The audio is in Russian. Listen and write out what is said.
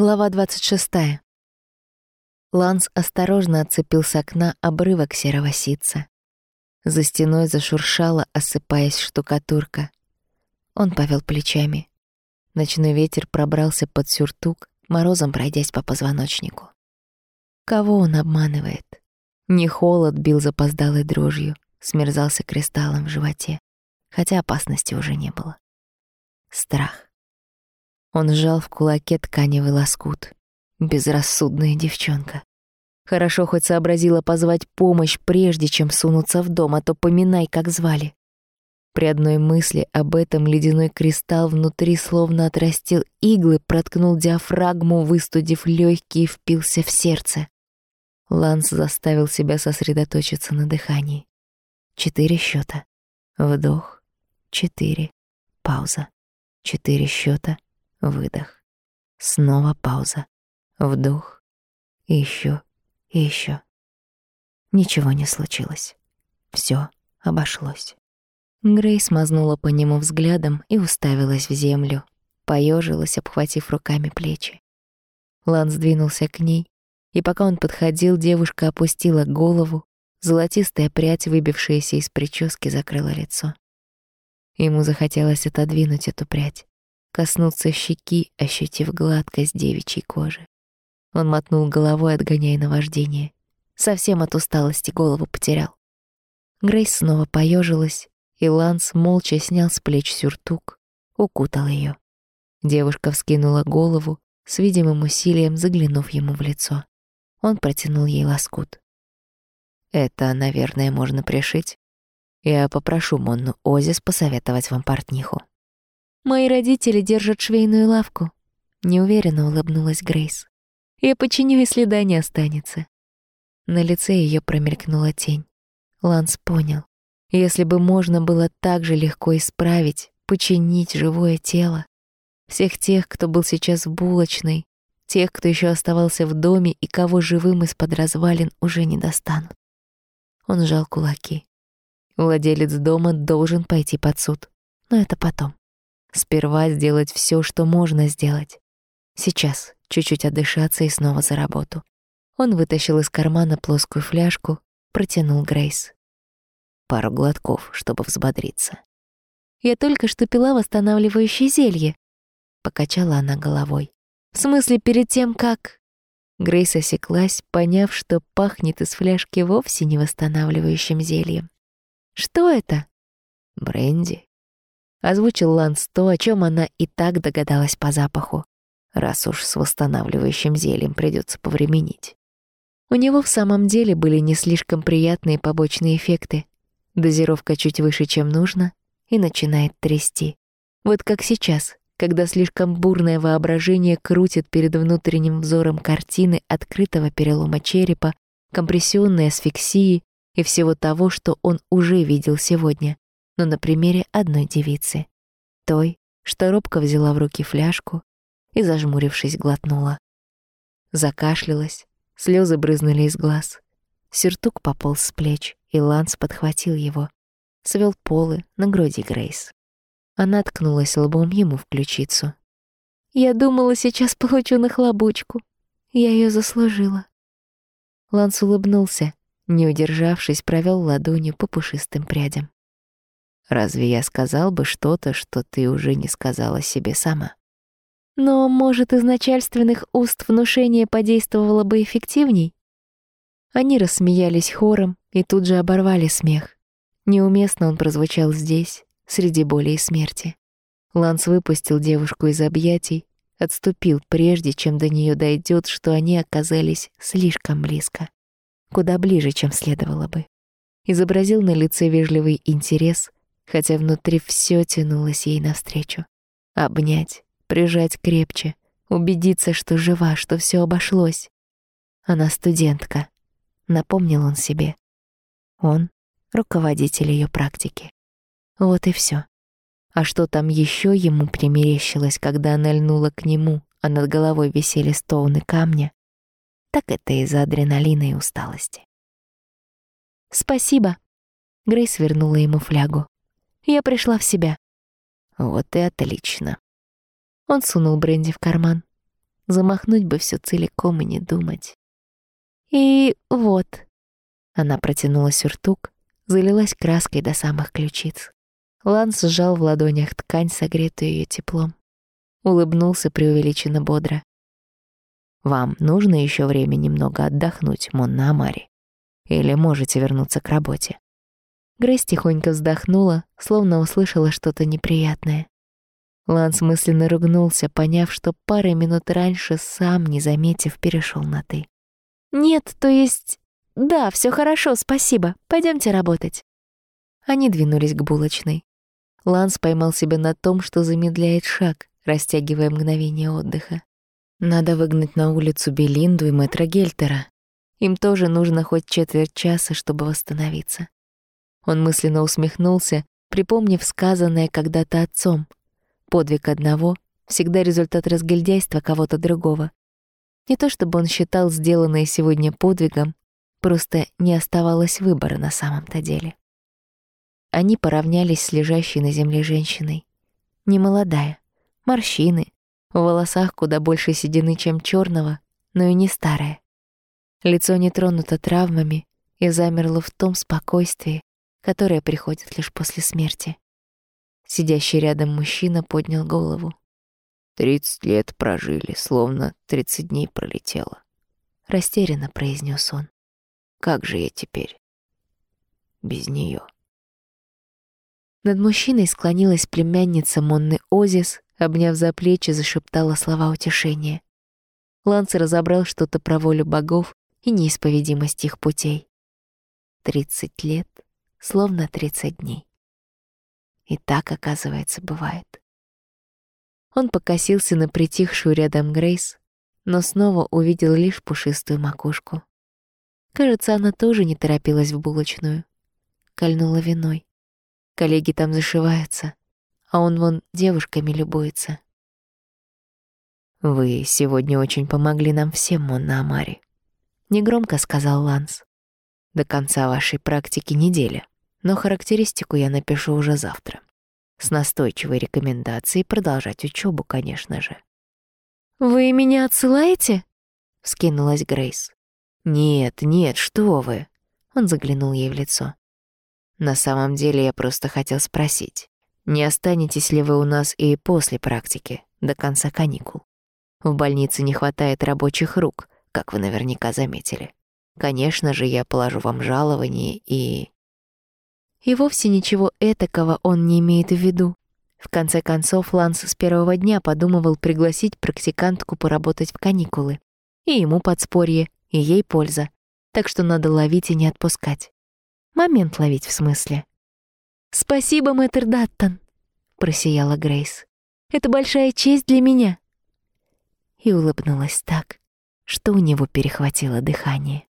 Глава 26. Ланс осторожно отцепил с окна обрывок серого ситца. За стеной зашуршала, осыпаясь штукатурка. Он повел плечами. Ночной ветер пробрался под сюртук, морозом пройдясь по позвоночнику. Кого он обманывает? Не холод бил запоздалой дрожью, смерзался кристаллом в животе, хотя опасности уже не было. Страх. Он сжал в кулаке тканевый лоскут. Безрассудная девчонка. Хорошо хоть сообразила позвать помощь, прежде чем сунуться в дом, а то поминай, как звали. При одной мысли об этом ледяной кристалл внутри словно отрастил иглы, проткнул диафрагму, выстудив легкие, впился в сердце. Ланс заставил себя сосредоточиться на дыхании. Четыре счета. Вдох. Четыре. Пауза. Четыре счета. Выдох. Снова пауза. Вдох. И еще, еще. Ничего не случилось. Все обошлось. Грейс мазнула по нему взглядом и уставилась в землю, поежилась, обхватив руками плечи. Лан сдвинулся к ней, и пока он подходил, девушка опустила голову, золотистая прядь, выбившаяся из прически, закрыла лицо. Ему захотелось отодвинуть эту прядь, коснуться щеки, ощутив гладкость девичьей кожи. Он мотнул головой, отгоняя наваждение. Совсем от усталости голову потерял. Грейс снова поежилась, и Ланс молча снял с плеч сюртук, укутал ее. Девушка вскинула голову, с видимым усилием заглянув ему в лицо. Он протянул ей лоскут. «Это, наверное, можно пришить. Я попрошу Монну Озис посоветовать вам портниху». Мои родители держат швейную лавку. Неуверенно улыбнулась Грейс. Я починю, и следа не останется. На лице ее промелькнула тень. Ланс понял. Если бы можно было так же легко исправить, починить живое тело, всех тех, кто был сейчас в булочной, тех, кто еще оставался в доме и кого живым из-под развалин уже не достанут. Он сжал кулаки. Владелец дома должен пойти под суд, но это потом. Сперва сделать все, что можно сделать. Сейчас чуть-чуть отдышаться и снова за работу. Он вытащил из кармана плоскую фляжку, протянул Грейс. Пару глотков, чтобы взбодриться. «Я только что пила восстанавливающее зелье», — покачала она головой. «В смысле, перед тем, как...» Грейс осеклась, поняв, что пахнет из фляжки вовсе не восстанавливающим зельем. «Что это?» «Бренди», Озвучил Ланс то, о чем она и так догадалась по запаху, раз уж с восстанавливающим зельем придется повременить. У него в самом деле были не слишком приятные побочные эффекты. Дозировка чуть выше, чем нужно, и начинает трясти. Вот как сейчас, когда слишком бурное воображение крутит перед внутренним взором картины открытого перелома черепа, компрессионной асфиксии и всего того, что он уже видел сегодня но на примере одной девицы, той, что робко взяла в руки фляжку и, зажмурившись, глотнула. Закашлялась, слезы брызнули из глаз. Сюртук пополз с плеч, и Ланс подхватил его, свел полы на груди Грейс. Она ткнулась лбом ему в ключицу. «Я думала, сейчас получу нахлобучку. Я ее заслужила». Ланс улыбнулся, не удержавшись, провел ладонью по пушистым прядям. Разве я сказал бы что-то, что ты уже не сказала себе сама? Но, может, из начальственных уст внушение подействовало бы эффективней? Они рассмеялись хором и тут же оборвали смех. Неуместно он прозвучал здесь, среди боли и смерти. Ланс выпустил девушку из объятий, отступил, прежде чем до нее дойдет, что они оказались слишком близко. Куда ближе, чем следовало бы. Изобразил на лице вежливый интерес — хотя внутри все тянулось ей навстречу. Обнять, прижать крепче, убедиться, что жива, что все обошлось. Она студентка, напомнил он себе. Он — руководитель ее практики. Вот и все. А что там еще ему примерещилось, когда она льнула к нему, а над головой висели стоуны камня, так это из-за адреналина и усталости. «Спасибо», — Грейс вернула ему флягу. Я пришла в себя. Вот и отлично. Он сунул бренди в карман. Замахнуть бы все целиком и не думать. И вот. Она протянула сюртук, залилась краской до самых ключиц. Ланс сжал в ладонях ткань, согретую ее теплом. Улыбнулся преувеличенно бодро. «Вам нужно еще время немного отдохнуть, Монна Амари? Или можете вернуться к работе?» Грейс тихонько вздохнула, словно услышала что-то неприятное. Ланс мысленно ругнулся, поняв, что пары минут раньше, сам, не заметив, перешел на «ты». «Нет, то есть... Да, все хорошо, спасибо. Пойдемте работать». Они двинулись к булочной. Ланс поймал себя на том, что замедляет шаг, растягивая мгновение отдыха. Надо выгнать на улицу Белинду и мэтра Гельтера. Им тоже нужно хоть четверть часа, чтобы восстановиться. Он мысленно усмехнулся, припомнив сказанное когда-то отцом. Подвиг одного — всегда результат разгильдяйства кого-то другого. Не то чтобы он считал сделанное сегодня подвигом, просто не оставалось выбора на самом-то деле. Они поравнялись с лежащей на земле женщиной. Немолодая, морщины, в волосах куда больше седины, чем черного, но и не старая. Лицо не тронуто травмами и замерло в том спокойствии, которое приходит лишь после смерти. Сидящий рядом мужчина поднял голову. Тридцать лет прожили, словно тридцать дней пролетело. Растерянно произнес он. Как же я теперь? Без нее. Над мужчиной склонилась племянница Монны Озис, обняв за плечи, зашептала слова утешения. Ланс разобрал что-то про волю богов и неисповедимость их путей. Тридцать лет, словно тридцать дней. И так, оказывается, бывает. Он покосился на притихшую рядом Грейс, но снова увидел лишь пушистую макушку. Кажется, она тоже не торопилась в булочную. Кольнула виной. Коллеги там зашиваются, а он вон девушками любуется. «Вы сегодня очень помогли нам всем, Монна Амари», — негромко сказал Ланс. «До конца вашей практики неделя, но характеристику я напишу уже завтра с настойчивой рекомендацией продолжать учебу, конечно же. «Вы меня отсылаете?» — вскинулась Грейс. «Нет, нет, что вы!» — он заглянул ей в лицо. «На самом деле я просто хотел спросить, не останетесь ли вы у нас и после практики, до конца каникул? В больнице не хватает рабочих рук, как вы наверняка заметили. Конечно же, я положу вам жалование и...» И вовсе ничего этакого он не имеет в виду. В конце концов, Ланс с первого дня подумывал пригласить практикантку поработать в каникулы. И ему подспорье, и ей польза. Так что надо ловить и не отпускать. Момент ловить в смысле. «Спасибо, мэтр Даттон», — просияла Грейс. «Это большая честь для меня». И улыбнулась так, что у него перехватило дыхание.